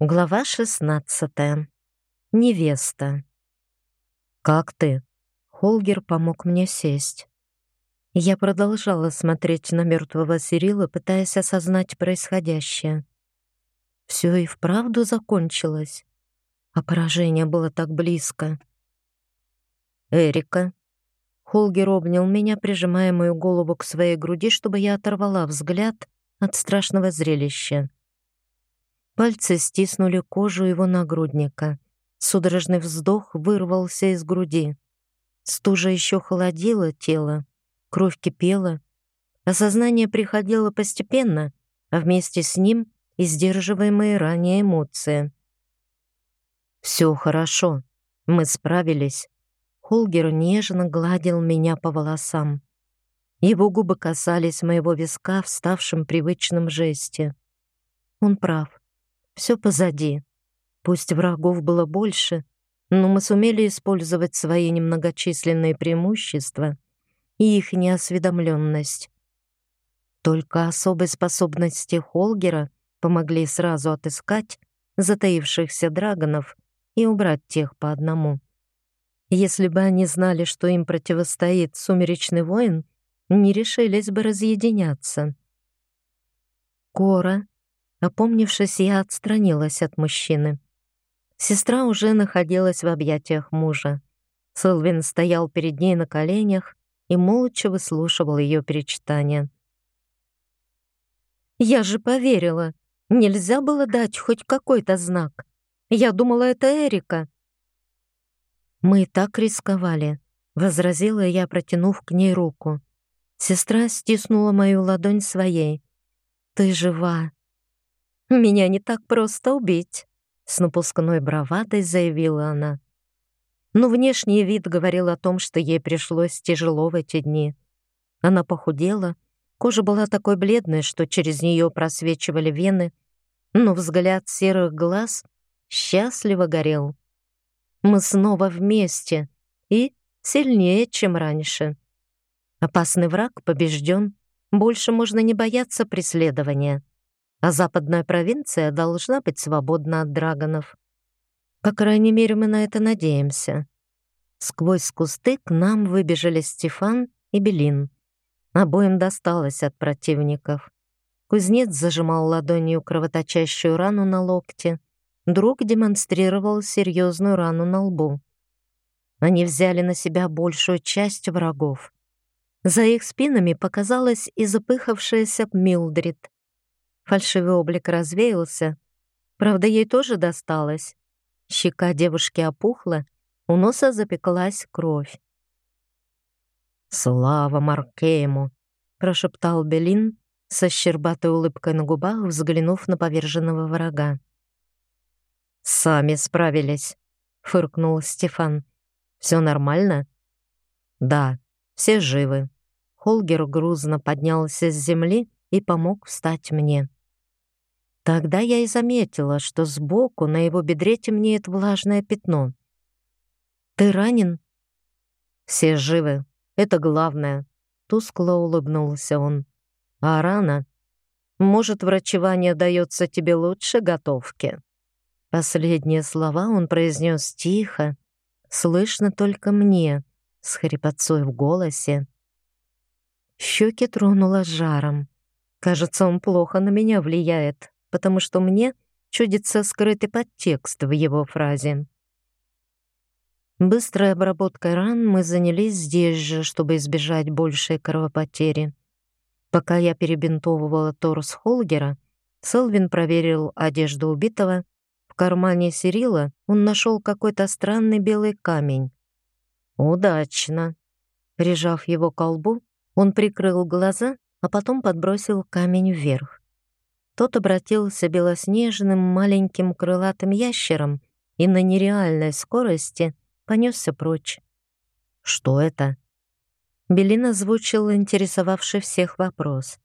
Глава 16. Невеста. «Как ты?» Холгер помог мне сесть. Я продолжала смотреть на мертвого Сирила, пытаясь осознать происходящее. Все и вправду закончилось, а поражение было так близко. «Эрика». Холгер обнял меня, прижимая мою голову к своей груди, чтобы я оторвала взгляд от страшного зрелища. Пальцы стиснули кожу его нагрудника. Судорожный вздох вырвался из груди. Стужа еще холодила тело, кровь кипела. Осознание приходило постепенно, а вместе с ним и сдерживаемые ранее эмоции. «Все хорошо, мы справились». Холгер нежно гладил меня по волосам. Его губы касались моего виска в ставшем привычном жесте. Он прав. Все позади. Пусть врагов было больше, но мы сумели использовать свои немногочисленные преимущества и их неосведомленность. Только особой способности Холгера помогли сразу отыскать затаившихся драгонов и убрать тех по одному. Если бы они знали, что им противостоит сумеречный воин, не решились бы разъединяться. Кора Опомнившись, я отстранилась от мужчины. Сестра уже находилась в объятиях мужа. Сэлвин стоял перед ней на коленях и молча выслушивал ее перечитания. «Я же поверила. Нельзя было дать хоть какой-то знак. Я думала, это Эрика». «Мы так рисковали», — возразила я, протянув к ней руку. Сестра стиснула мою ладонь своей. «Ты жива. «Меня не так просто убить», — с напускной бравадой заявила она. Но внешний вид говорил о том, что ей пришлось тяжело в эти дни. Она похудела, кожа была такой бледной, что через нее просвечивали вены, но взгляд серых глаз счастливо горел. Мы снова вместе и сильнее, чем раньше. Опасный враг побежден, больше можно не бояться преследования а западная провинция должна быть свободна от драгонов. По крайней мере, мы на это надеемся. Сквозь кусты к нам выбежали Стефан и Белин. Обоим досталось от противников. Кузнец зажимал ладонью кровоточащую рану на локте. Друг демонстрировал серьезную рану на лбу. Они взяли на себя большую часть врагов. За их спинами показалась и запыхавшаяся Милдрид. Фальшивый облик развеялся. Правда, ей тоже досталось. Щека девушки опухла, у носа запеклась кровь. «Слава Маркейму!» — прошептал Белин со щербатой улыбкой на губах, взглянув на поверженного врага. «Сами справились», — фыркнул Стефан. «Все нормально?» «Да, все живы». Холгер грузно поднялся с земли и помог встать мне. Тогда я и заметила, что сбоку на его бедре темнеет влажное пятно. «Ты ранен?» «Все живы. Это главное», — тускло улыбнулся он. «А рана? Может, врачевание дается тебе лучше готовки?» Последние слова он произнес тихо, слышно только мне, с хрипотцой в голосе. Щеки тронуло жаром. Кажется, он плохо на меня влияет потому что мне чудится скрытый подтекст в его фразе. Быстрой обработкой ран мы занялись здесь же, чтобы избежать большей кровопотери. Пока я перебинтовывала торс Холгера, Селвин проверил одежду убитого. В кармане Сирила он нашел какой-то странный белый камень. «Удачно!» Прижав его к колбу, он прикрыл глаза, а потом подбросил камень вверх. Тот обратился белоснежным маленьким крылатым ящером и на нереальной скорости понесся прочь. «Что это?» Белин озвучил интересовавший всех вопрос.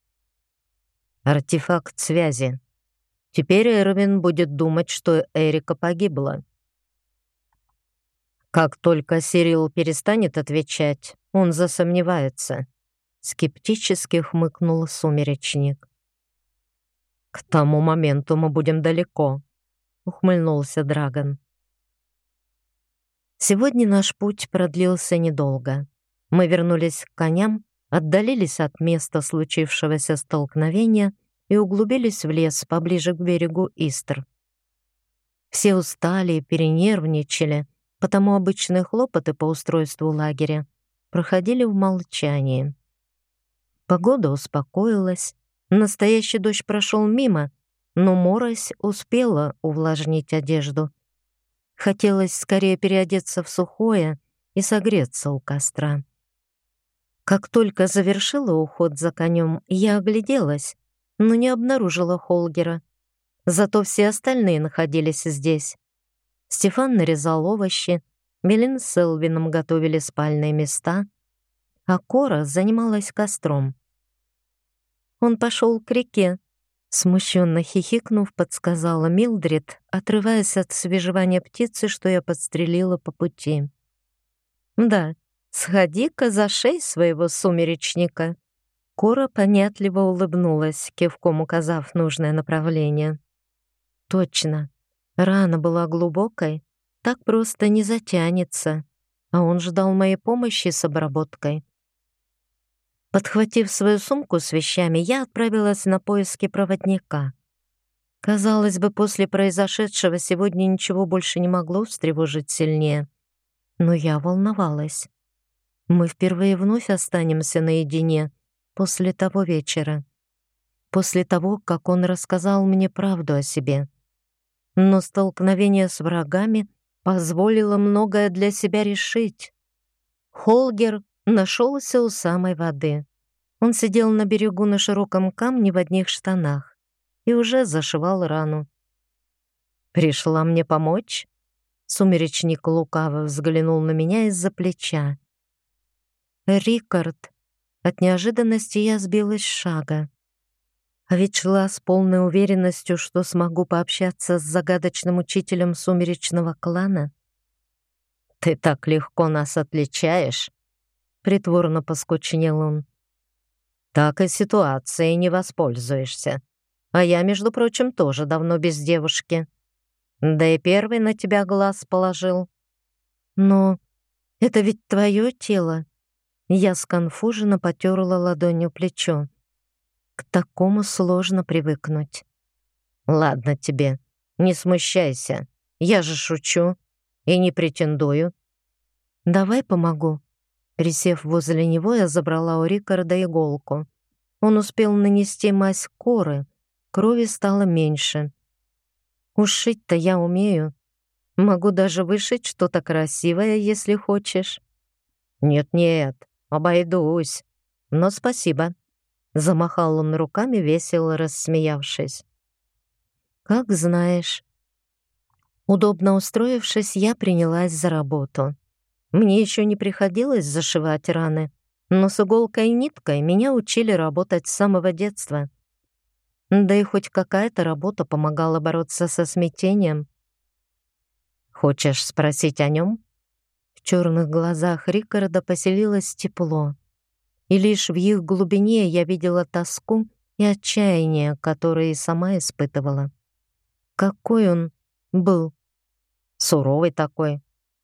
«Артефакт связи. Теперь Эрвин будет думать, что Эрика погибла». Как только Сирил перестанет отвечать, он засомневается. Скептически хмыкнул сумеречник. К тому моменту мы будем далеко. ухмыльнулся Драгон. Сегодня наш путь продлился недолго. Мы вернулись к коням, отдалились от места случившегося столкновения и углубились в лес поближе к берегу Истр. Все устали и перенервничали, потому обычные хлопоты по устройству лагеря проходили в молчании. Погода успокоилась, настоящий дождь прошел мимо, но морось успела увлажнить одежду. Хотелось скорее переодеться в сухое и согреться у костра. Как только завершила уход за конем, я огляделась, но не обнаружила Холгера. Зато все остальные находились здесь. Стефан нарезал овощи, Белин с Элвином готовили спальные места, а Кора занималась костром. Он пошел к реке, смущенно хихикнув, подсказала Милдрид, отрываясь от свежевания птицы, что я подстрелила по пути. «Да, сходи-ка за шею своего сумеречника». Кора понятливо улыбнулась, кивком указав нужное направление. Точно. Рана была глубокой, так просто не затянется, а он ждал моей помощи с обработкой. Подхватив свою сумку с вещами, я отправилась на поиски проводника. Казалось бы, после произошедшего сегодня ничего больше не могло встревожить сильнее. Но я волновалась. Мы впервые вновь останемся наедине после того вечера. После того, как он рассказал мне правду о себе но столкновение с врагами позволило многое для себя решить. Холгер нашелся у самой воды. Он сидел на берегу на широком камне в одних штанах и уже зашивал рану. «Пришла мне помочь?» Сумеречник лукаво взглянул на меня из-за плеча. «Рикард!» От неожиданности я сбилась с шага. А ведь шла с полной уверенностью, что смогу пообщаться с загадочным учителем сумеречного клана. «Ты так легко нас отличаешь!» — притворно поскучнел он. «Так и ситуацией не воспользуешься. А я, между прочим, тоже давно без девушки. Да и первый на тебя глаз положил. Но это ведь твое тело!» Я сконфуженно потерла ладонью плечо. К такому сложно привыкнуть. Ладно тебе, не смущайся. Я же шучу и не претендую. Давай помогу. Присев возле него, я забрала у Рикарда иголку. Он успел нанести мазь коры, крови стало меньше. Ушить-то я умею. Могу даже вышить что-то красивое, если хочешь. Нет-нет, обойдусь. Но спасибо. Замахал он руками, весело рассмеявшись. «Как знаешь». Удобно устроившись, я принялась за работу. Мне еще не приходилось зашивать раны, но с иголкой и ниткой меня учили работать с самого детства. Да и хоть какая-то работа помогала бороться со смятением. «Хочешь спросить о нем?» В черных глазах Рикарда поселилось тепло и лишь в их глубине я видела тоску и отчаяние, которые и сама испытывала. Какой он был. Суровый такой.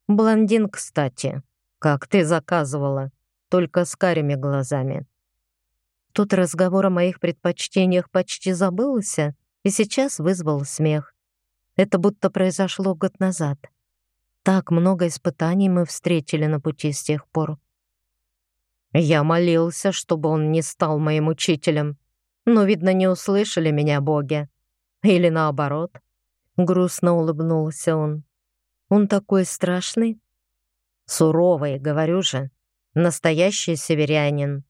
Блондин, кстати, как ты заказывала, только с карими глазами. Тут разговор о моих предпочтениях почти забылся и сейчас вызвал смех. Это будто произошло год назад. Так много испытаний мы встретили на пути с тех пор. Я молился, чтобы он не стал моим учителем, но, видно, не услышали меня боги. Или наоборот. Грустно улыбнулся он. Он такой страшный. Суровый, говорю же. Настоящий северянин.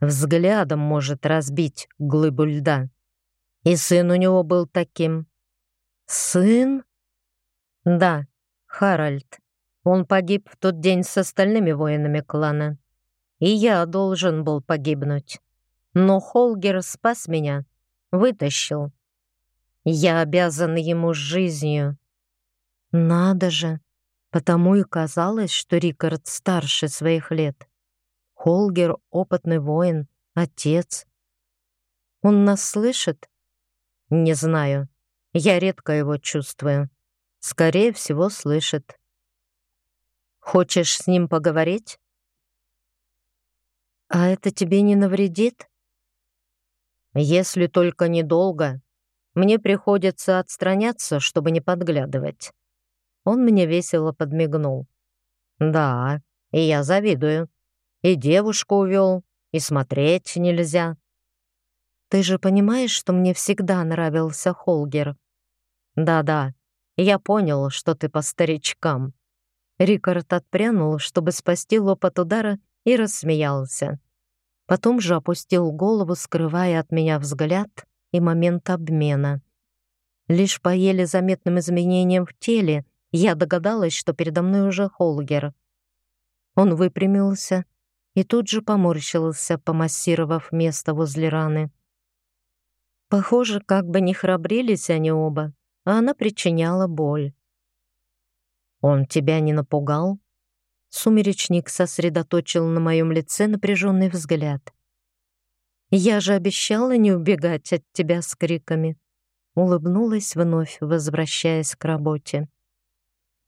Взглядом может разбить глыбу льда. И сын у него был таким. Сын? Да, Харальд. Он погиб в тот день с остальными воинами клана и я должен был погибнуть. Но Холгер спас меня, вытащил. Я обязан ему жизнью. Надо же, потому и казалось, что Рикард старше своих лет. Холгер — опытный воин, отец. Он нас слышит? Не знаю. Я редко его чувствую. Скорее всего, слышит. Хочешь с ним поговорить? А это тебе не навредит? Если только недолго. Мне приходится отстраняться, чтобы не подглядывать. Он мне весело подмигнул. Да, и я завидую. И девушку увел, и смотреть нельзя. Ты же понимаешь, что мне всегда нравился Холгер? Да-да, я понял, что ты по старичкам. Рикард отпрянул, чтобы спасти лоб от удара, и рассмеялся. Потом же опустил голову, скрывая от меня взгляд и момент обмена. Лишь по еле заметным изменениям в теле я догадалась, что передо мной уже Холгер. Он выпрямился и тут же поморщился, помассировав место возле раны. Похоже, как бы не храбрились они оба, а она причиняла боль. «Он тебя не напугал?» Сумеречник сосредоточил на моем лице напряженный взгляд. «Я же обещала не убегать от тебя с криками», улыбнулась вновь, возвращаясь к работе.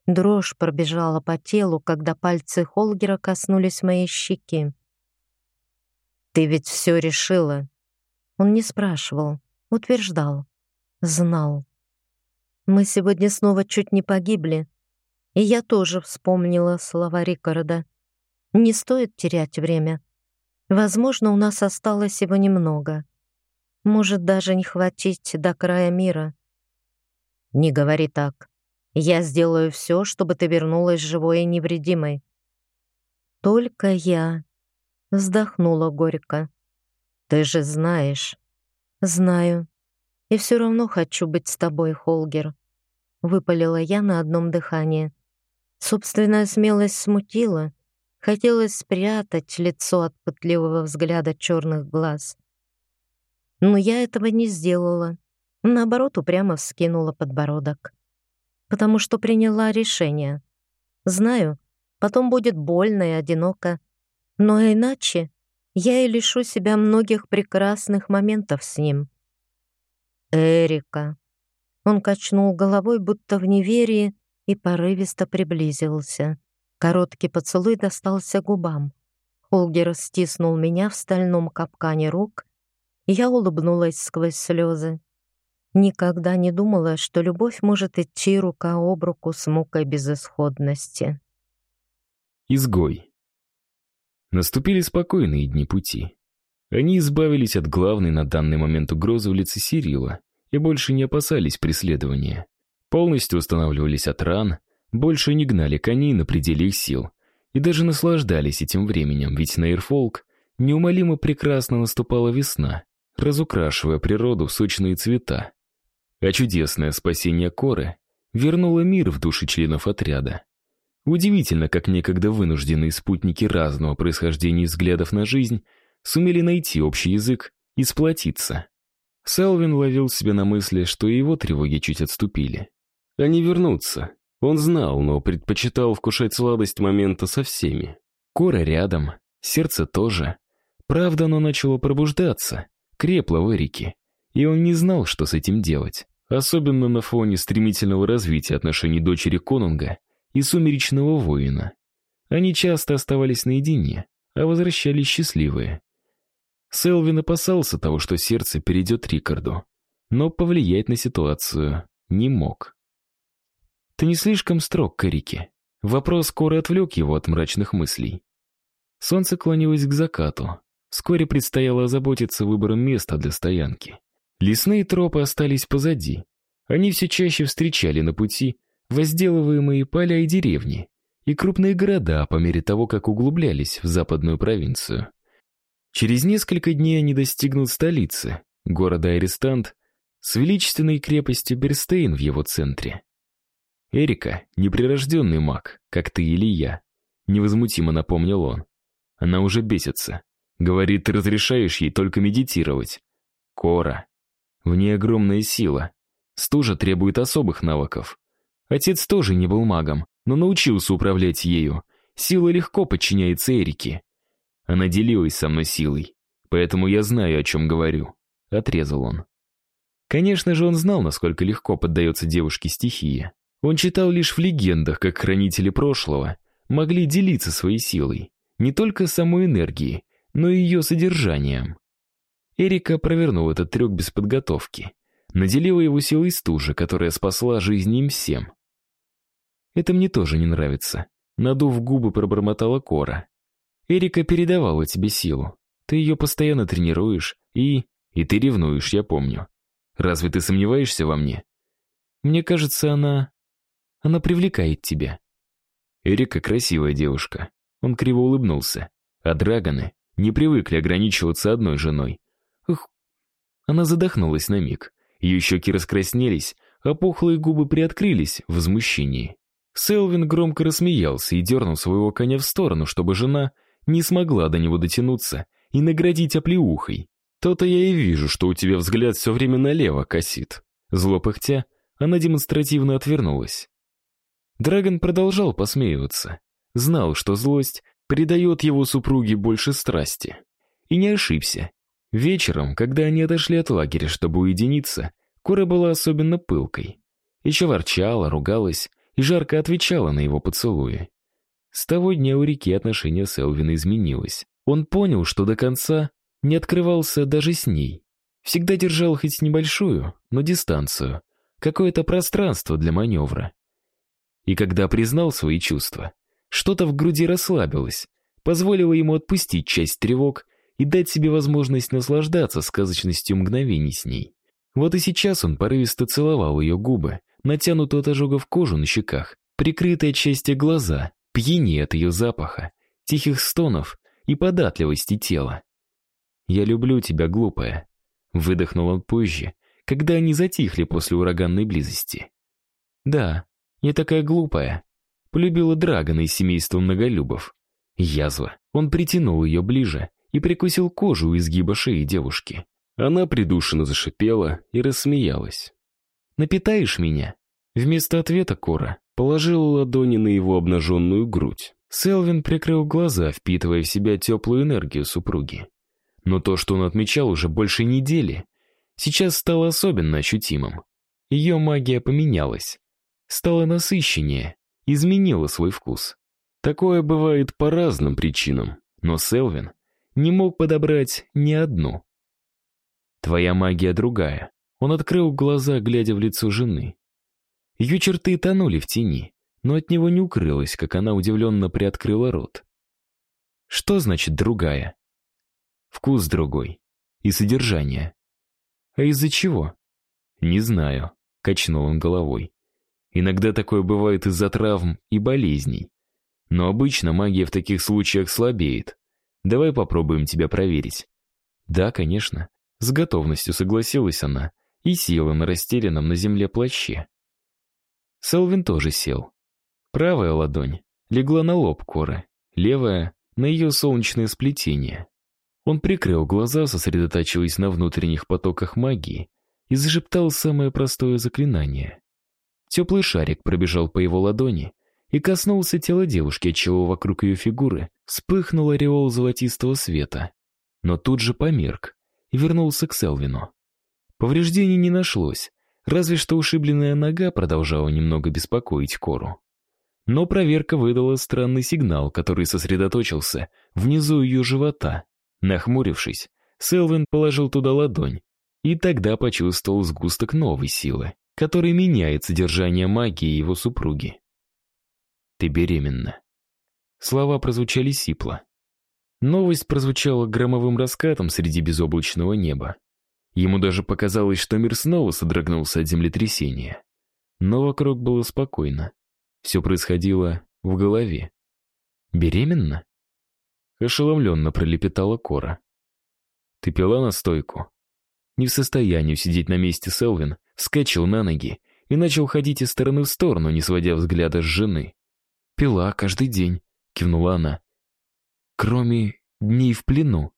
Дрожь пробежала по телу, когда пальцы Холгера коснулись моей щеки. «Ты ведь все решила?» Он не спрашивал, утверждал, знал. Мы сегодня снова чуть не погибли, и я тоже вспомнила слова Рикарда. Не стоит терять время. Возможно, у нас осталось его немного. Может, даже не хватить до края мира. Не говори так. Я сделаю все, чтобы ты вернулась живой и невредимой. Только я вздохнула горько. Ты же знаешь. Знаю. И все равно хочу быть с тобой, Холгер. Выпалила я на одном дыхании. Собственная смелость смутила. Хотелось спрятать лицо от пытливого взгляда черных глаз. Но я этого не сделала. Наоборот, упрямо вскинула подбородок. Потому что приняла решение. Знаю, потом будет больно и одиноко. Но иначе я и лишу себя многих прекрасных моментов с ним. Эрика. Он качнул головой, будто в неверии, и порывисто приблизился. Короткий поцелуй достался губам. Холгер стиснул меня в стальном капкане рук, и я улыбнулась сквозь слезы. Никогда не думала, что любовь может идти рука об руку с мукой безысходности. Изгой. Наступили спокойные дни пути. Они избавились от главной на данный момент угрозы в лице Сирила и больше не опасались преследования полностью устанавливались от ран, больше не гнали коней на пределе их сил и даже наслаждались этим временем, ведь на Ирфолк неумолимо прекрасно наступала весна, разукрашивая природу в сочные цвета. А чудесное спасение Коры вернуло мир в души членов отряда. Удивительно, как некогда вынужденные спутники разного происхождения взглядов на жизнь сумели найти общий язык и сплотиться. Селвин ловил себя на мысли, что и его тревоги чуть отступили. Они вернутся. Он знал, но предпочитал вкушать сладость момента со всеми. Кора рядом, сердце тоже. Правда, оно начало пробуждаться, крепло в Эрике, и он не знал, что с этим делать. Особенно на фоне стремительного развития отношений дочери Конунга и сумеречного воина. Они часто оставались наедине, а возвращались счастливые. Селвин опасался того, что сердце перейдет Рикарду, но повлиять на ситуацию не мог. Ты не слишком строг к. Вопрос скоро отвлек его от мрачных мыслей. Солнце клонилось к закату. Вскоре предстояло озаботиться выбором места для стоянки. Лесные тропы остались позади. Они все чаще встречали на пути возделываемые поля и деревни, и крупные города по мере того, как углублялись в западную провинцию. Через несколько дней они достигнут столицы, города Арестант, с величественной крепостью Берстейн в его центре. Эрика — неприрожденный маг, как ты или я. Невозмутимо напомнил он. Она уже бесится. Говорит, ты разрешаешь ей только медитировать. Кора. В ней огромная сила. Стужа требует особых навыков. Отец тоже не был магом, но научился управлять ею. Сила легко подчиняется Эрике. Она делилась со мной силой, поэтому я знаю, о чем говорю. Отрезал он. Конечно же, он знал, насколько легко поддается девушке стихия. Он читал лишь в легендах, как хранители прошлого могли делиться своей силой, не только самой энергией, но и ее содержанием. Эрика провернула этот трюк без подготовки, наделила его силой стужи, которая спасла жизнь им всем. Это мне тоже не нравится. Надув губы, пробормотала Кора. Эрика передавала тебе силу. Ты ее постоянно тренируешь, и... И ты ревнуешь, я помню. Разве ты сомневаешься во мне? Мне кажется, она... Она привлекает тебя. Эрика красивая девушка. Он криво улыбнулся. А драгоны не привыкли ограничиваться одной женой. Она задохнулась на миг. Ее щеки раскраснелись, а пухлые губы приоткрылись в возмущении. Селвин громко рассмеялся и дернул своего коня в сторону, чтобы жена не смогла до него дотянуться и наградить оплеухой. То-то я и вижу, что у тебя взгляд все время налево косит. Зло пыхтя, она демонстративно отвернулась. Драгон продолжал посмеиваться. Знал, что злость придает его супруге больше страсти. И не ошибся. Вечером, когда они отошли от лагеря, чтобы уединиться, Кора была особенно пылкой. Еще ворчала, ругалась и жарко отвечала на его поцелуи. С того дня у реки отношение с Элвиной изменилось. Он понял, что до конца не открывался даже с ней. Всегда держал хоть небольшую, но дистанцию, какое-то пространство для маневра. И когда признал свои чувства, что-то в груди расслабилось, позволило ему отпустить часть тревог и дать себе возможность наслаждаться сказочностью мгновений с ней. Вот и сейчас он порывисто целовал ее губы, натянутую от ожогов кожу на щеках, прикрытые от счастья глаза, пьянее от ее запаха, тихих стонов и податливости тела. «Я люблю тебя, глупая», — выдохнул он позже, когда они затихли после ураганной близости. «Да, я такая глупая», — полюбила Драгона из семейства многолюбов. Язва. Он притянул ее ближе и прикусил кожу у изгиба шеи девушки. Она придушенно зашипела и рассмеялась. «Напитаешь меня?» Вместо ответа Кора положила ладони на его обнаженную грудь. Селвин прикрыл глаза, впитывая в себя теплую энергию супруги. Но то, что он отмечал уже больше недели, сейчас стало особенно ощутимым. Ее магия поменялась, стала насыщеннее, изменила свой вкус. Такое бывает по разным причинам, но Селвин не мог подобрать ни одну. Твоя магия другая. Он открыл глаза, глядя в лицо жены. Ее черты тонули в тени, но от него не укрылось, как она удивленно приоткрыла рот. Что значит другая? Вкус другой. И содержание. А из-за чего? Не знаю, качнул он головой. Иногда такое бывает из-за травм и болезней. Но обычно магия в таких случаях слабеет. Давай попробуем тебя проверить. Да, конечно. С готовностью согласилась она и села на расстеленном на земле плаще. Селвин тоже сел. Правая ладонь легла на лоб Коры, левая — на ее солнечное сплетение. Он прикрыл глаза, сосредотачиваясь на внутренних потоках магии, и зашептал самое простое заклинание. Теплый шарик пробежал по его ладони и коснулся тела девушки, отчего вокруг ее фигуры вспыхнул ореол золотистого света, но тут же померк и вернулся к Селвину. Повреждений не нашлось, Разве что ушибленная нога продолжала немного беспокоить Кору. Но проверка выдала странный сигнал, который сосредоточился внизу ее живота. Нахмурившись, Селвин положил туда ладонь и тогда почувствовал сгусток новой силы, который меняет содержание магии его супруги. «Ты беременна». Слова прозвучали сипло. Новость прозвучала громовым раскатом среди безоблачного неба. Ему даже показалось, что мир снова содрогнулся от землетрясения. Но вокруг было спокойно. Все происходило в голове. «Беременна?» Ошеломленно пролепетала Кора. «Ты пила настойку?» Не в состоянии сидеть на месте Селвин, вскочил на ноги и начал ходить из стороны в сторону, не сводя взгляда с жены. «Пила каждый день», — кивнула она. «Кроме дней в плену».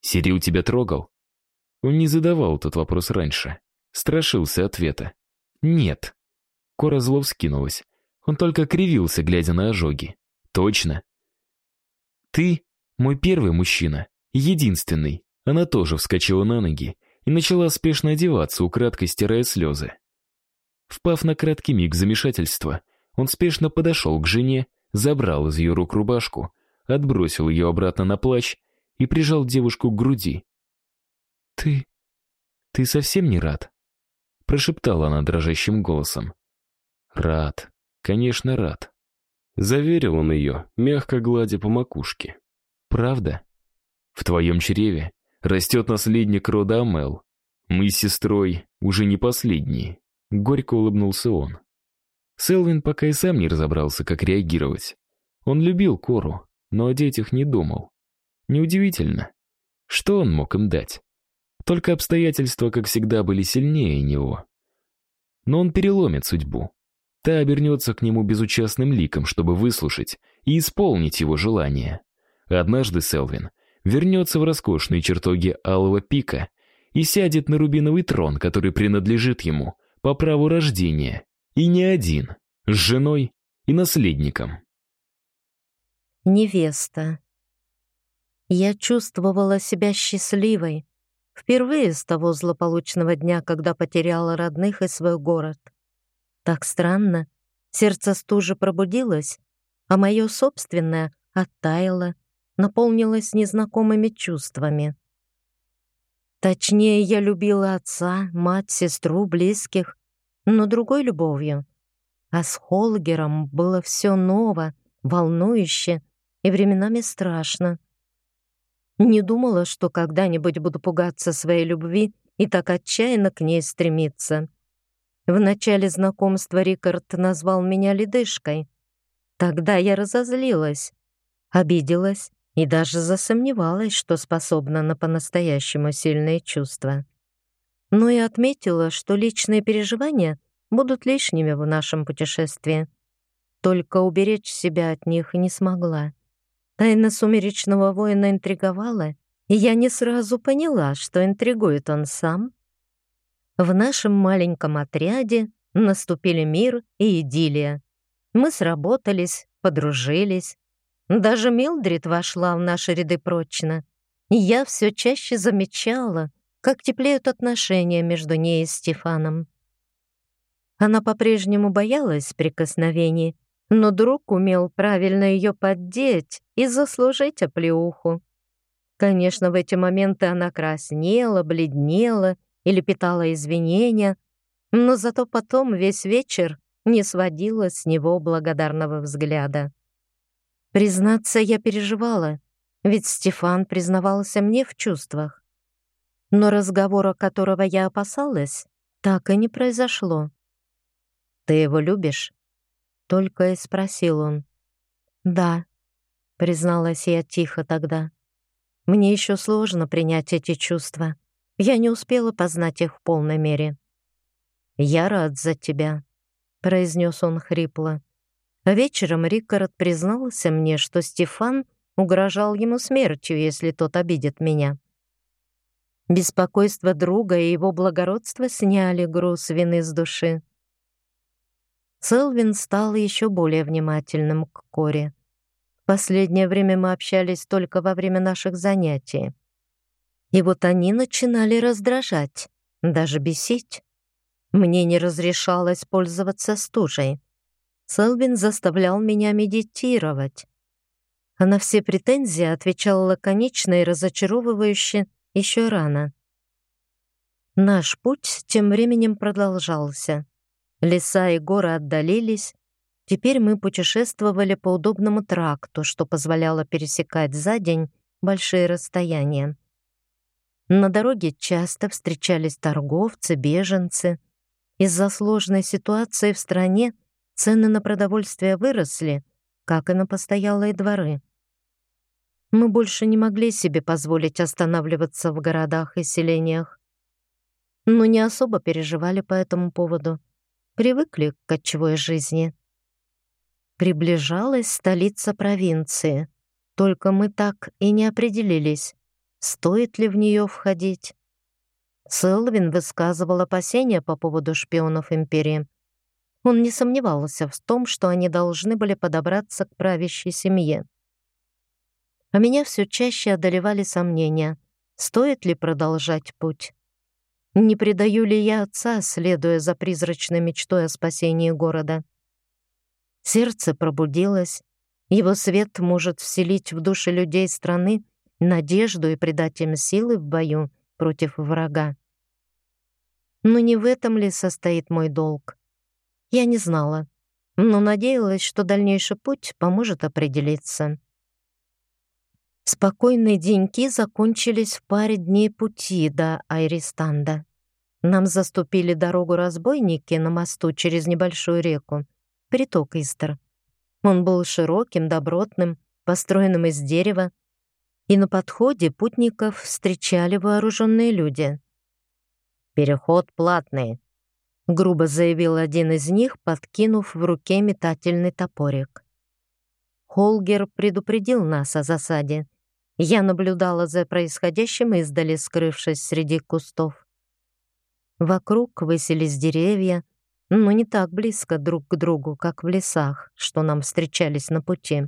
«Сирил тебя трогал?» Он не задавал этот вопрос раньше. Страшился ответа. «Нет». Кора зло вскинулась. Он только кривился, глядя на ожоги. «Точно?» «Ты мой первый мужчина. Единственный». Она тоже вскочила на ноги и начала спешно одеваться, украдкой стирая слезы. Впав на краткий миг замешательства, он спешно подошел к жене, забрал из ее рук рубашку, отбросил ее обратно на плащ и прижал девушку к груди. «Ты... ты совсем не рад?» прошептала она дрожащим голосом. «Рад, конечно, рад», — заверил он ее, мягко гладя по макушке. «Правда? В твоем чреве растет наследник рода Амел. Мы с сестрой уже не последние», — горько улыбнулся он. Селвин пока и сам не разобрался, как реагировать. Он любил Кору, но о детях не думал. Неудивительно. Что он мог им дать? Только обстоятельства, как всегда, были сильнее него. Но он переломит судьбу. Та обернется к нему безучастным ликом, чтобы выслушать и исполнить его желание. Однажды Селвин вернется в роскошные чертоги Алого Пика и сядет на рубиновый трон, который принадлежит ему по праву рождения, и не один, с женой и наследником. Невеста. Я чувствовала себя счастливой, Впервые с того злополучного дня, когда потеряла родных и свой город. Так странно. Сердце стужи пробудилось, а мое собственное оттаяло, наполнилось незнакомыми чувствами. Точнее, я любила отца, мать, сестру, близких, но другой любовью. А с Холгером было все ново, волнующе и временами страшно. Не думала, что когда-нибудь буду пугаться своей любви и так отчаянно к ней стремиться. В начале знакомства Рикард назвал меня ледышкой. Тогда я разозлилась, обиделась и даже засомневалась, что способна на по-настоящему сильные чувства. Но и отметила, что личные переживания будут лишними в нашем путешествии. Только уберечь себя от них не смогла. Тайна сумеречного воина интриговала, и я не сразу поняла, что интригует он сам. В нашем маленьком отряде наступили мир и идиллия. Мы сработались, подружились. Даже Милдрид вошла в наши ряды прочно. Я все чаще замечала, как теплеют отношения между ней и Стефаном. Она по-прежнему боялась прикосновений, но друг умел правильно ее поддеть и заслужить оплеуху. Конечно, в эти моменты она краснела, бледнела или питала извинения, но зато потом весь вечер не сводила с него благодарного взгляда. Признаться, я переживала, ведь Стефан признавался мне в чувствах. Но разговора, которого я опасалась, так и не произошло. «Ты его любишь?» Только и спросил он. «Да», — призналась я тихо тогда. «Мне еще сложно принять эти чувства. Я не успела познать их в полной мере». «Я рад за тебя», — произнес он хрипло. Вечером Рикард признался мне, что Стефан угрожал ему смертью, если тот обидит меня. Беспокойство друга и его благородство сняли груз вины с души. Селвин стал еще более внимательным к Коре. Последнее время мы общались только во время наших занятий. И вот они начинали раздражать, даже бесить. Мне не разрешалось пользоваться стужей. Селвин заставлял меня медитировать. А на все претензии отвечал лаконично и разочаровывающе еще рано. Наш путь тем временем продолжался. Леса и горы отдалились. Теперь мы путешествовали по удобному тракту, что позволяло пересекать за день большие расстояния. На дороге часто встречались торговцы, беженцы. Из-за сложной ситуации в стране цены на продовольствие выросли, как и на постоялые дворы. Мы больше не могли себе позволить останавливаться в городах и селениях. Но не особо переживали по этому поводу привыкли к кочевой жизни. Приближалась столица провинции, только мы так и не определились, стоит ли в нее входить. Селвин высказывал опасения по поводу шпионов империи. Он не сомневался в том, что они должны были подобраться к правящей семье. А меня все чаще одолевали сомнения, стоит ли продолжать путь. Не предаю ли я отца, следуя за призрачной мечтой о спасении города? Сердце пробудилось. Его свет может вселить в души людей страны надежду и придать им силы в бою против врага. Но не в этом ли состоит мой долг? Я не знала, но надеялась, что дальнейший путь поможет определиться. Спокойные деньки закончились в паре дней пути до Айристанда. Нам заступили дорогу разбойники на мосту через небольшую реку, приток Истер. Он был широким, добротным, построенным из дерева, и на подходе путников встречали вооруженные люди. «Переход платный», — грубо заявил один из них, подкинув в руке метательный топорик. Холгер предупредил нас о засаде. Я наблюдала за происходящим издали, скрывшись среди кустов. Вокруг высились деревья, но не так близко друг к другу, как в лесах, что нам встречались на пути.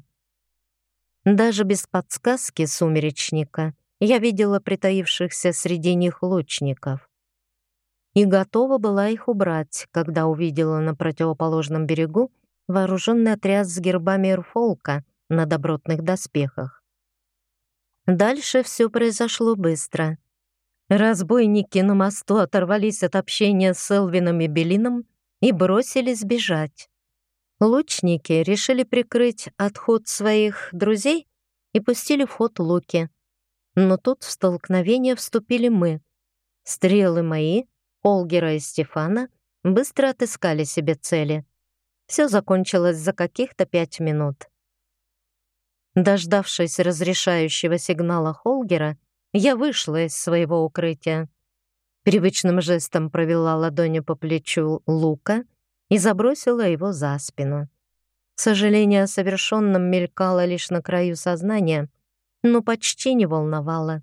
Даже без подсказки сумеречника я видела притаившихся среди них лучников. И готова была их убрать, когда увидела на противоположном берегу вооруженный отряд с гербами Эрфолка на добротных доспехах. Дальше все произошло быстро. Разбойники на мосту оторвались от общения с Элвином и Белином и бросились бежать. Лучники решили прикрыть отход своих друзей и пустили в ход луки. Но тут в столкновение вступили мы. Стрелы мои, Олгера и Стефана, быстро отыскали себе цели. Все закончилось за каких-то пять минут. Дождавшись разрешающего сигнала Холгера, я вышла из своего укрытия. Привычным жестом провела ладонью по плечу Лука и забросила его за спину. Сожаление о совершенном мелькало лишь на краю сознания, но почти не волновало.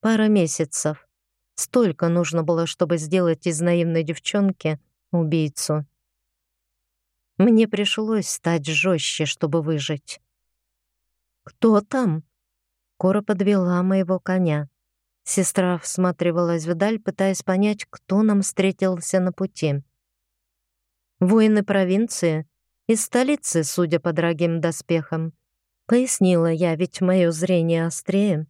Пара месяцев. Столько нужно было, чтобы сделать из наивной девчонки убийцу. Мне пришлось стать жестче, чтобы выжить. «Кто там?» Кора подвела моего коня. Сестра всматривалась вдаль, пытаясь понять, кто нам встретился на пути. «Воины провинции, из столицы, судя по дорогим доспехам», пояснила я, ведь мое зрение острее.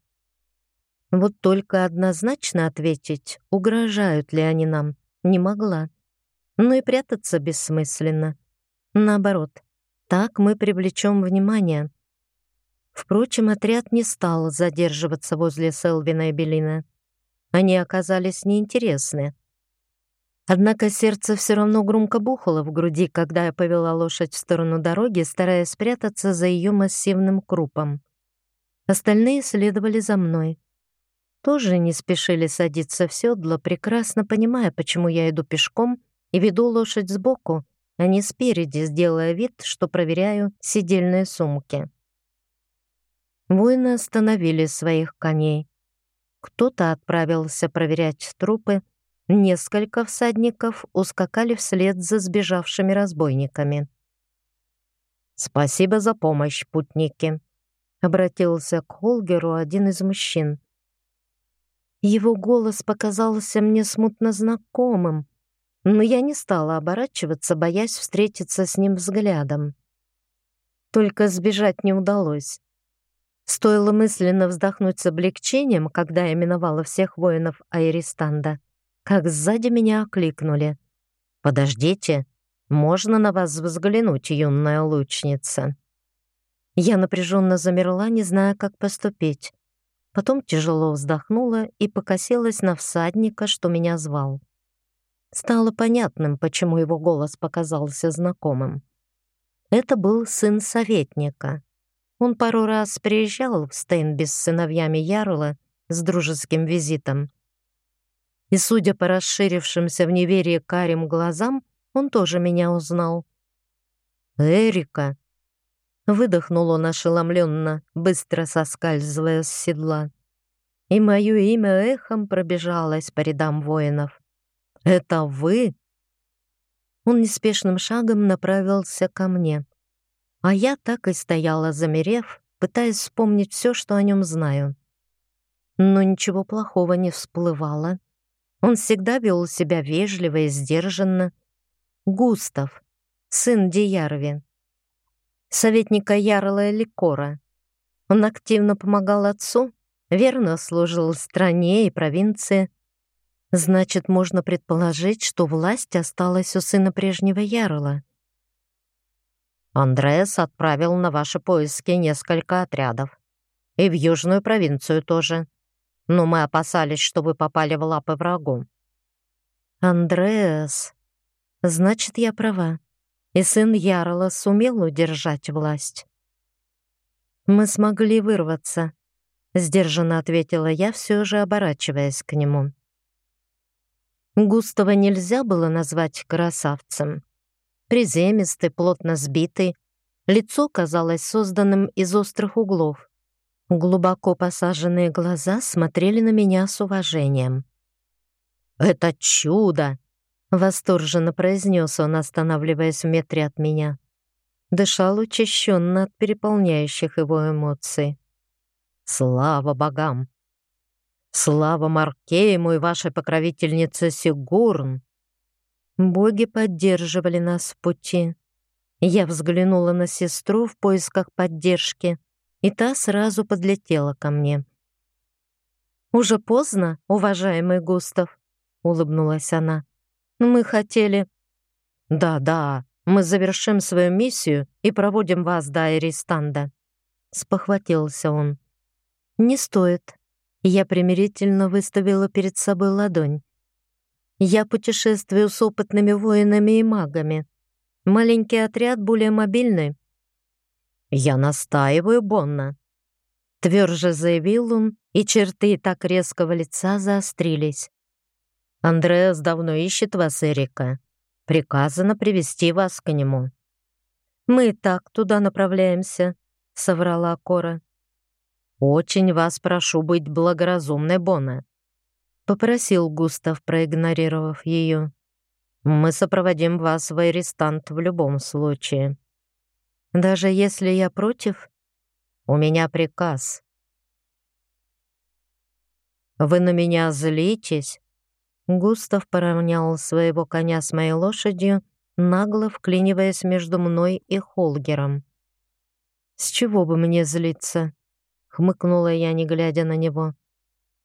Вот только однозначно ответить, угрожают ли они нам, не могла. Но и прятаться бессмысленно. Наоборот, так мы привлечем внимание. Впрочем, отряд не стал задерживаться возле Селвина и Белина. Они оказались неинтересны. Однако сердце все равно громко бухало в груди, когда я повела лошадь в сторону дороги, стараясь спрятаться за ее массивным крупом. Остальные следовали за мной. Тоже не спешили садиться в седло, прекрасно понимая, почему я иду пешком и веду лошадь сбоку, а не спереди, сделая вид, что проверяю сидельные сумки. Воины остановили своих коней. Кто-то отправился проверять трупы, несколько всадников ускакали вслед за сбежавшими разбойниками. «Спасибо за помощь, путники», — обратился к Холгеру один из мужчин. Его голос показался мне смутно знакомым, но я не стала оборачиваться, боясь встретиться с ним взглядом. Только сбежать не удалось. Стоило мысленно вздохнуть с облегчением, когда я миновала всех воинов Айристанда, как сзади меня окликнули. «Подождите, можно на вас взглянуть, юная лучница?» Я напряженно замерла, не зная, как поступить. Потом тяжело вздохнула и покосилась на всадника, что меня звал. Стало понятным, почему его голос показался знакомым. Это был сын советника, он пару раз приезжал в Стейнби с сыновьями Ярла с дружеским визитом. И, судя по расширившимся в неверии карим глазам, он тоже меня узнал. «Эрика!» Выдохнул он ошеломленно, быстро соскальзывая с седла. И мое имя эхом пробежалось по рядам воинов. «Это вы?» Он неспешным шагом направился ко мне. А я так и стояла, замерев, пытаясь вспомнить все, что о нем знаю. Но ничего плохого не всплывало. Он всегда вел себя вежливо и сдержанно. Густав, сын Диярви, советника Ярла Ликора. Он активно помогал отцу, верно служил стране и провинции. Значит, можно предположить, что власть осталась у сына прежнего Ярла. Андреас отправил на ваши поиски несколько отрядов. И в южную провинцию тоже. Но мы опасались, что вы попали в лапы врагу. Андреас. Значит, я права. И сын Ярла сумел удержать власть. Мы смогли вырваться, сдержанно ответила я, все же оборачиваясь к нему. Густава нельзя было назвать красавцем. Приземистый, плотно сбитый, лицо казалось созданным из острых углов. Глубоко посаженные глаза смотрели на меня с уважением. «Это чудо!» — восторженно произнес он, останавливаясь в метре от меня. Дышал учащенно от переполняющих его эмоций. «Слава богам! Слава Маркейму и вашей покровительнице Сигурн!» Боги поддерживали нас в пути. Я взглянула на сестру в поисках поддержки — и та сразу подлетела ко мне. «Уже поздно, уважаемый Густав», — улыбнулась она. «Мы хотели...» «Да-да, мы завершим свою миссию и проводим вас до Эристанда», — спохватился он. «Не стоит». Я примирительно выставила перед собой ладонь. «Я путешествую с опытными воинами и магами. Маленький отряд более мобильный, «Я настаиваю, Бонна», — тверже заявил он, и черты так резкого лица заострились. «Андреас давно ищет вас, Эрика. Приказано привести вас к нему». «Мы и так туда направляемся», — соврала Кора. «Очень вас прошу быть благоразумной, Бонна», — попросил Густав, проигнорировав ее. «Мы сопроводим вас в арестант в любом случае». Даже если я против, у меня приказ. Вы на меня злитесь? Густав поравнял своего коня с моей лошадью, нагло вклиниваясь между мной и Холгером. «С чего бы мне злиться?» — хмыкнула я, не глядя на него.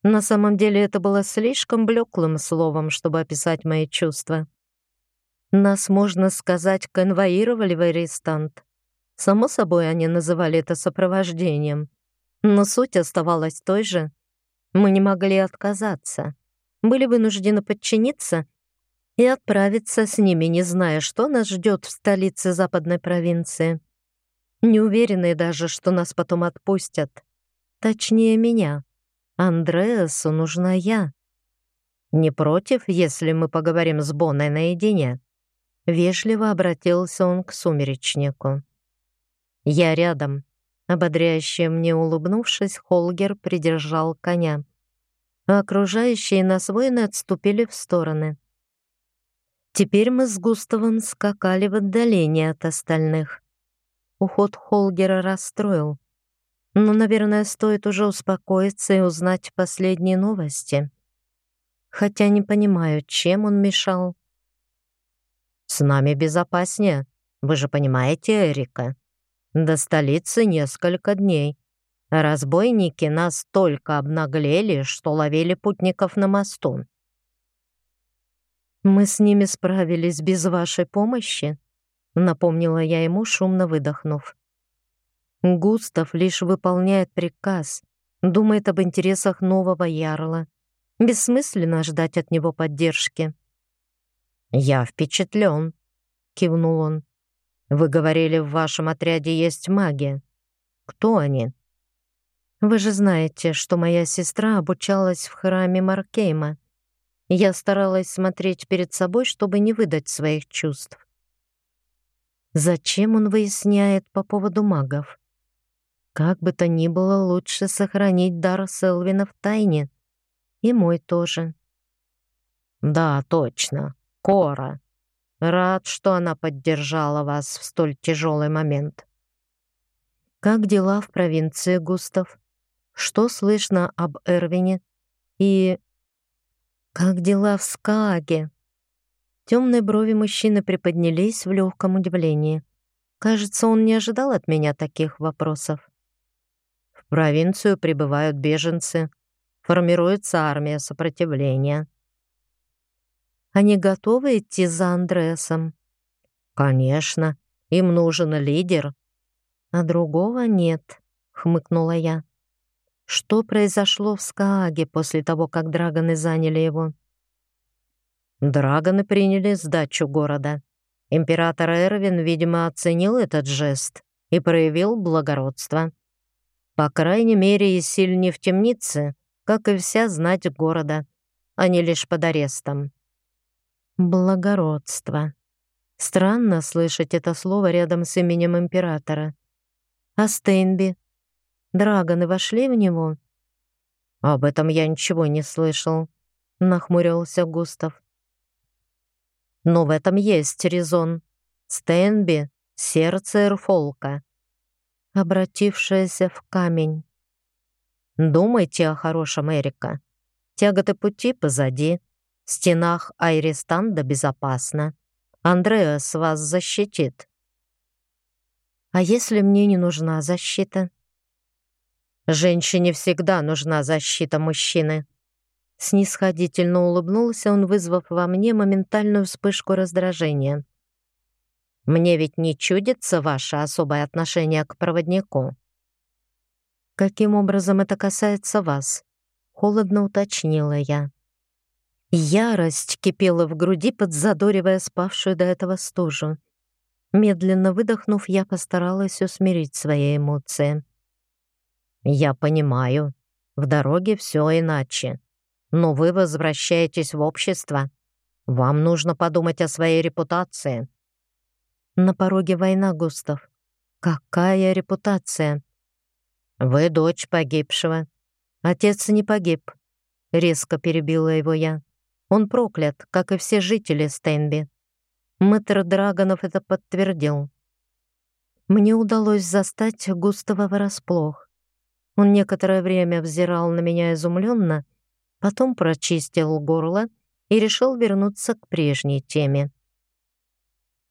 На самом деле это было слишком блеклым словом, чтобы описать мои чувства. Нас, можно сказать, конвоировали в арестант. Само собой, они называли это сопровождением. Но суть оставалась той же. Мы не могли отказаться. Были вынуждены подчиниться и отправиться с ними, не зная, что нас ждет в столице западной провинции. Не уверенные даже, что нас потом отпустят. Точнее, меня. Андреасу нужна я. Не против, если мы поговорим с Бонной наедине? Вежливо обратился он к сумеречнику. «Я рядом», — ободряюще мне улыбнувшись, Холгер придержал коня. А окружающие нас воины отступили в стороны. Теперь мы с Густавом скакали в отдалении от остальных. Уход Холгера расстроил. Но, наверное, стоит уже успокоиться и узнать последние новости. Хотя не понимаю, чем он мешал. «С нами безопаснее, вы же понимаете, Эрика», до столицы несколько дней. Разбойники настолько обнаглели, что ловили путников на мосту. «Мы с ними справились без вашей помощи», — напомнила я ему, шумно выдохнув. Густав лишь выполняет приказ, думает об интересах нового ярла. Бессмысленно ждать от него поддержки. «Я впечатлен», — кивнул он. Вы говорили, в вашем отряде есть маги. Кто они? Вы же знаете, что моя сестра обучалась в храме Маркейма. Я старалась смотреть перед собой, чтобы не выдать своих чувств. Зачем он выясняет по поводу магов? Как бы то ни было, лучше сохранить дар Селвина в тайне. И мой тоже. Да, точно. Кора. Рад, что она поддержала вас в столь тяжелый момент. Как дела в провинции, Густав? Что слышно об Эрвине? И Как дела в Скааге? Темные брови мужчины приподнялись в легком удивлении. Кажется, он не ожидал от меня таких вопросов. В провинцию прибывают беженцы. Формируется армия сопротивления. Они готовы идти за Андреасом? Конечно, им нужен лидер. А другого нет, хмыкнула я. Что произошло в Скааге после того, как драгоны заняли его? Драгоны приняли сдачу города. Император Эрвин, видимо, оценил этот жест и проявил благородство. По крайней мере, и сильнее в темнице, как и вся знать города, а не лишь под арестом. Благородство. Странно слышать это слово рядом с именем императора. А Стейнби? Драгоны вошли в него? Об этом я ничего не слышал, нахмурился Густав. Но в этом есть резон. Стэнби — сердце Эрфолка, обратившееся в камень. Думайте о хорошем, Эрика. Тяготы пути позади. В стенах Айристанда безопасно. Андреас вас защитит. А если мне не нужна защита? Женщине всегда нужна защита мужчины. Снисходительно улыбнулся он, вызвав во мне моментальную вспышку раздражения. «Мне ведь не чудится ваше особое отношение к проводнику». «Каким образом это касается вас?» — холодно уточнила я. Ярость кипела в груди, подзадоривая спавшую до этого стужу. Медленно выдохнув, я постаралась усмирить свои эмоции. «Я понимаю, в дороге все иначе но вы возвращаетесь в общество. Вам нужно подумать о своей репутации. На пороге война, Густав. Какая репутация? Вы дочь погибшего. Отец не погиб. Резко перебила его я. Он проклят, как и все жители Стейнби. Мэтр Драгонов это подтвердил. Мне удалось застать Густава врасплох. Он некоторое время взирал на меня изумленно, потом прочистил горло и решил вернуться к прежней теме.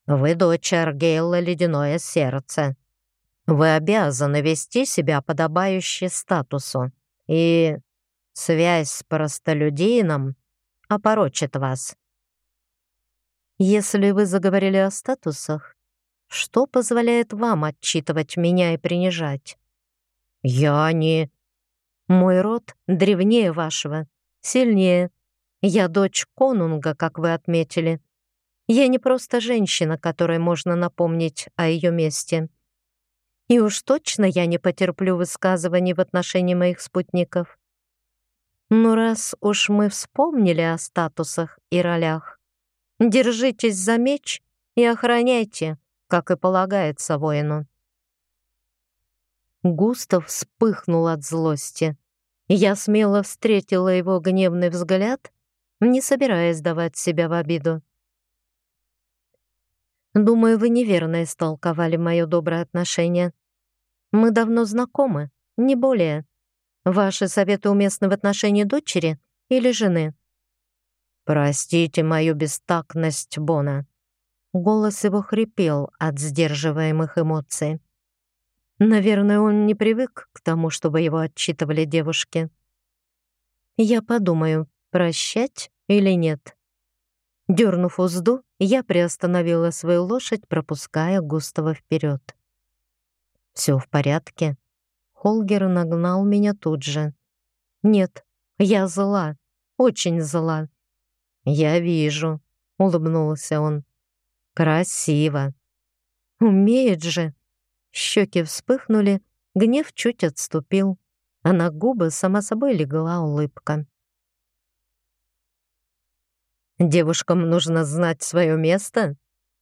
«Вы дочь Аргейла Ледяное Сердце. Вы обязаны вести себя подобающе статусу, и связь с простолюдином опорочит вас. Если вы заговорили о статусах, что позволяет вам отчитывать меня и принижать? Я не... Мой род древнее вашего, Сильнее. Я дочь конунга, как вы отметили. Я не просто женщина, которой можно напомнить о ее месте. И уж точно я не потерплю высказываний в отношении моих спутников. Но раз уж мы вспомнили о статусах и ролях, держитесь за меч и охраняйте, как и полагается воину. Густав вспыхнул от злости. Я смело встретила его гневный взгляд, не собираясь давать себя в обиду. «Думаю, вы неверно истолковали мое доброе отношение. Мы давно знакомы, не более. Ваши советы уместны в отношении дочери или жены?» «Простите мою бестактность, Бона». Голос его хрипел от сдерживаемых эмоций. Наверное, он не привык к тому, чтобы его отчитывали девушки. Я подумаю, прощать или нет. Дернув узду, я приостановила свою лошадь, пропуская Густава вперед. Все в порядке. Холгер нагнал меня тут же. Нет, я зла, очень зла. Я вижу, улыбнулся он. Красиво. Умеет же. Щеки вспыхнули, гнев чуть отступил, а на губы сама собой легла улыбка. «Девушкам нужно знать свое место?»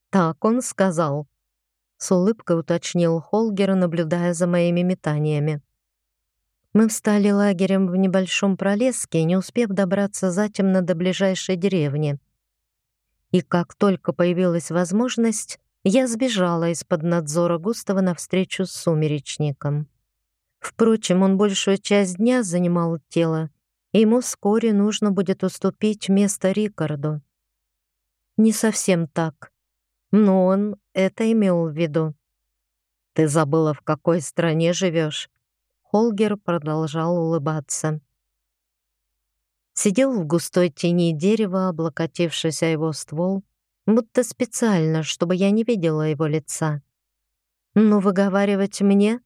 «Так он сказал», — с улыбкой уточнил Холгер, наблюдая за моими метаниями. Мы встали лагерем в небольшом пролеске, не успев добраться затемно до ближайшей деревни. И как только появилась возможность, я сбежала из-под надзора Густава навстречу с сумеречником. Впрочем, он большую часть дня занимал тело, ему вскоре нужно будет уступить место Рикарду. Не совсем так, но он это имел в виду. «Ты забыла, в какой стране живешь?» Холгер продолжал улыбаться. Сидел в густой тени дерева, облокотившись о его ствол, будто специально, чтобы я не видела его лица. Но выговаривать мне?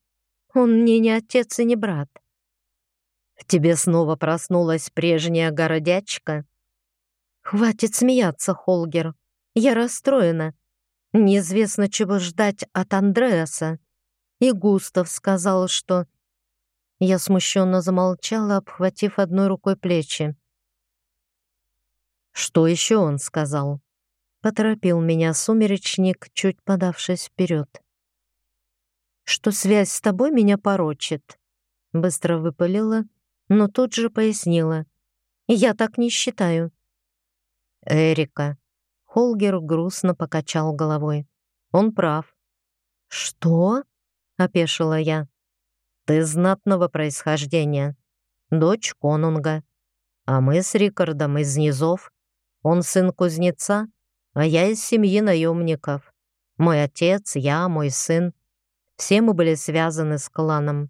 Он мне не отец и не брат. В тебе снова проснулась прежняя городячка? Хватит смеяться, Холгер. Я расстроена. Неизвестно, чего ждать от Андреаса. И Густав сказал, что... Я смущенно замолчала, обхватив одной рукой плечи. Что еще он сказал? Поторопил меня сумеречник, чуть подавшись вперед. Что связь с тобой меня порочит. Быстро выпалила, но тут же пояснила. Я так не считаю. Эрика. Холгер грустно покачал головой. Он прав. Что? опешила я. Ты знатного происхождения, дочь конунга, а мы с Рикардом из низов. Он сын кузнеца, а я из семьи наемников. Мой отец, я, мой сын. Все мы были связаны с кланом.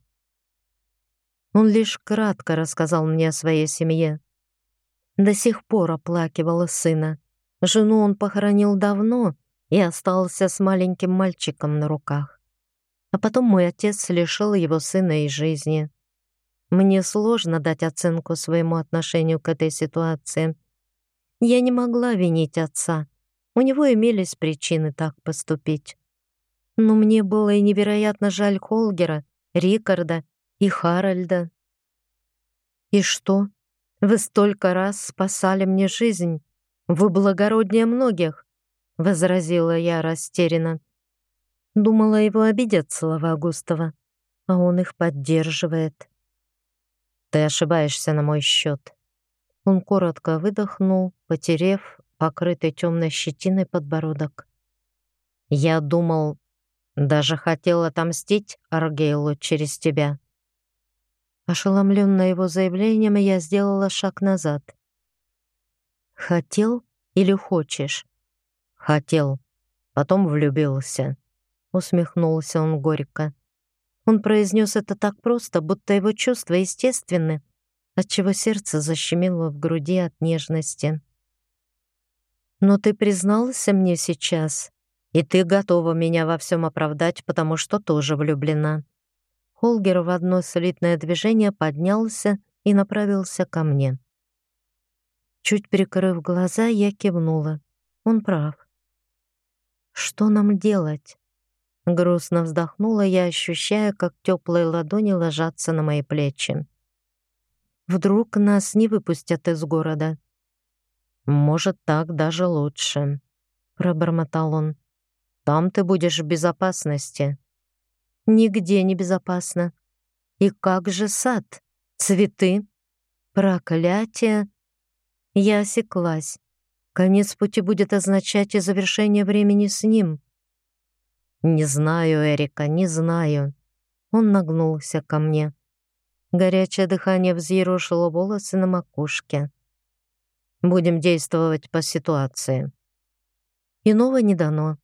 Он лишь кратко рассказал мне о своей семье. До сих пор оплакивала сына. Жену он похоронил давно и остался с маленьким мальчиком на руках. А потом мой отец лишил его сына и жизни. Мне сложно дать оценку своему отношению к этой ситуации. Я не могла винить отца. У него имелись причины так поступить. Но мне было и невероятно жаль Холгера, Рикарда и Харальда. И что? Вы столько раз спасали мне жизнь. Вы благороднее многих, возразила я растерянно. Думала, его обидят слова Густава, а он их поддерживает. Ты ошибаешься на мой счет. Он коротко выдохнул, потерев покрытый темной щетиной подбородок. Я думал, даже хотел отомстить Аргейлу через тебя. Ошеломленная его заявлением, я сделала шаг назад. Хотел или хочешь? Хотел. Потом влюбился усмехнулся он горько. Он произнес это так просто, будто его чувства естественны, отчего сердце защемило в груди от нежности. «Но ты признался мне сейчас, и ты готова меня во всем оправдать, потому что тоже влюблена». Холгер в одно слитное движение поднялся и направился ко мне. Чуть прикрыв глаза, я кивнула. Он прав. «Что нам делать?» Грустно вздохнула я, ощущая, как теплые ладони ложатся на мои плечи. Вдруг нас не выпустят из города. Может, так даже лучше, пробормотал он. Там ты будешь в безопасности. Нигде не безопасно. И как же сад? Цветы? Проклятие! Я осеклась. Конец пути будет означать и завершение времени с ним. «Не знаю, Эрика, не знаю». Он нагнулся ко мне. Горячее дыхание взъерошило волосы на макушке. «Будем действовать по ситуации». Иного не дано.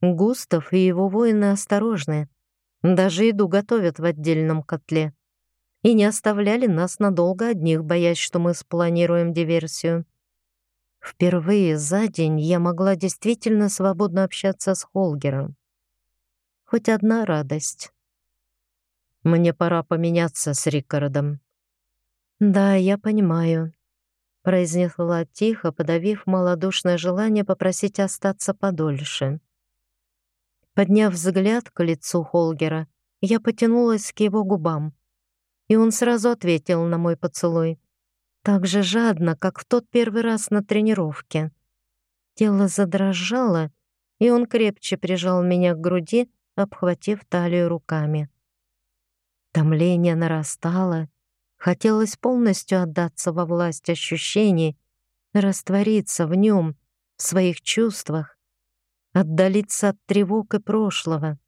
Густав и его воины осторожны. Даже еду готовят в отдельном котле. И не оставляли нас надолго одних, боясь, что мы спланируем диверсию. Впервые за день я могла действительно свободно общаться с Холгером хоть одна радость. Мне пора поменяться с Рикардом. Да, я понимаю, произнесла тихо, подавив малодушное желание попросить остаться подольше. Подняв взгляд к лицу Холгера, я потянулась к его губам, и он сразу ответил на мой поцелуй, так же жадно, как в тот первый раз на тренировке. Тело задрожало, и он крепче прижал меня к груди, обхватив талию руками. Томление нарастало, хотелось полностью отдаться во власть ощущений, раствориться в нем, в своих чувствах, отдалиться от тревог и прошлого.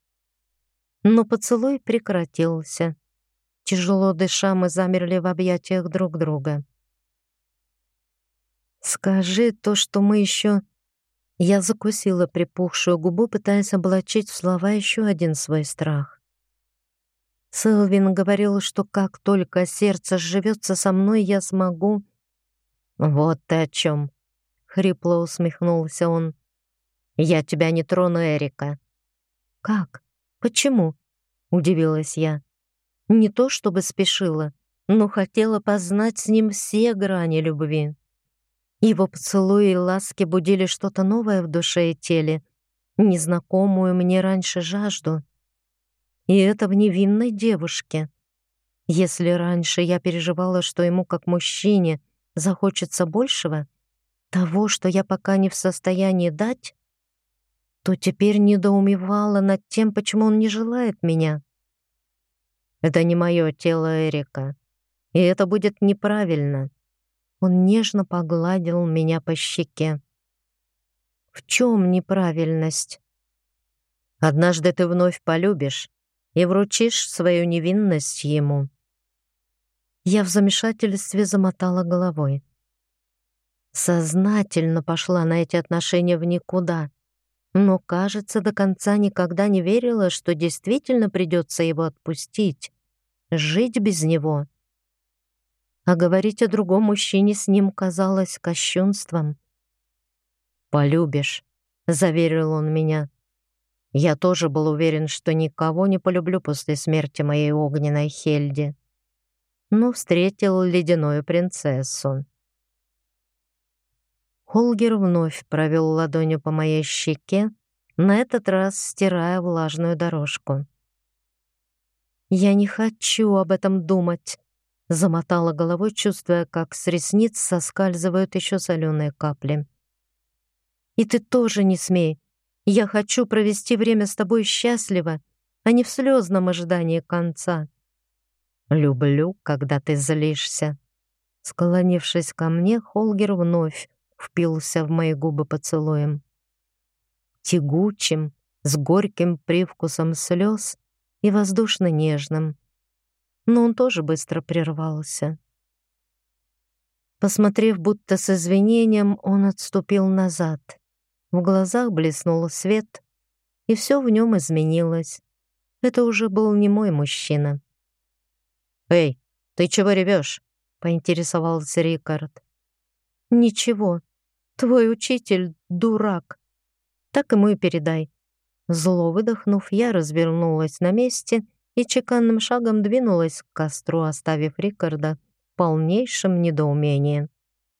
Но поцелуй прекратился. Тяжело дыша, мы замерли в объятиях друг друга. Скажи то, что мы еще я закусила припухшую губу, пытаясь облачить в слова еще один свой страх. Селвин говорил, что как только сердце сживется со мной, я смогу... «Вот ты о чем!» — хрипло усмехнулся он. «Я тебя не трону, Эрика». «Как? Почему?» — удивилась я. Не то чтобы спешила, но хотела познать с ним все грани любви. Его поцелуи и ласки будили что-то новое в душе и теле, незнакомую мне раньше жажду. И это в невинной девушке. Если раньше я переживала, что ему как мужчине захочется большего, того, что я пока не в состоянии дать, то теперь недоумевала над тем, почему он не желает меня. Это не мое тело, Эрика, и это будет неправильно. Он нежно погладил меня по щеке. В чем неправильность? Однажды ты вновь полюбишь и вручишь свою невинность ему. Я в замешательстве замотала головой. Сознательно пошла на эти отношения в никуда, но, кажется, до конца никогда не верила, что действительно придется его отпустить, жить без него а говорить о другом мужчине с ним казалось кощунством. «Полюбишь», — заверил он меня. Я тоже был уверен, что никого не полюблю после смерти моей огненной Хельди. Но встретил ледяную принцессу. Холгер вновь провел ладонью по моей щеке, на этот раз стирая влажную дорожку. «Я не хочу об этом думать», Замотала головой, чувствуя, как с ресниц соскальзывают еще соленые капли. «И ты тоже не смей. Я хочу провести время с тобой счастливо, а не в слезном ожидании конца». «Люблю, когда ты злишься». Склонившись ко мне, Холгер вновь впился в мои губы поцелуем. Тягучим, с горьким привкусом слез и воздушно-нежным но он тоже быстро прервался. Посмотрев будто с извинением, он отступил назад. В глазах блеснул свет, и все в нем изменилось. Это уже был не мой мужчина. «Эй, ты чего ревешь?» — поинтересовался Рикард. «Ничего. Твой учитель — дурак. Так ему и передай». Зло выдохнув, я развернулась на месте и чеканным шагом двинулась к костру, оставив Рикарда в полнейшем недоумении.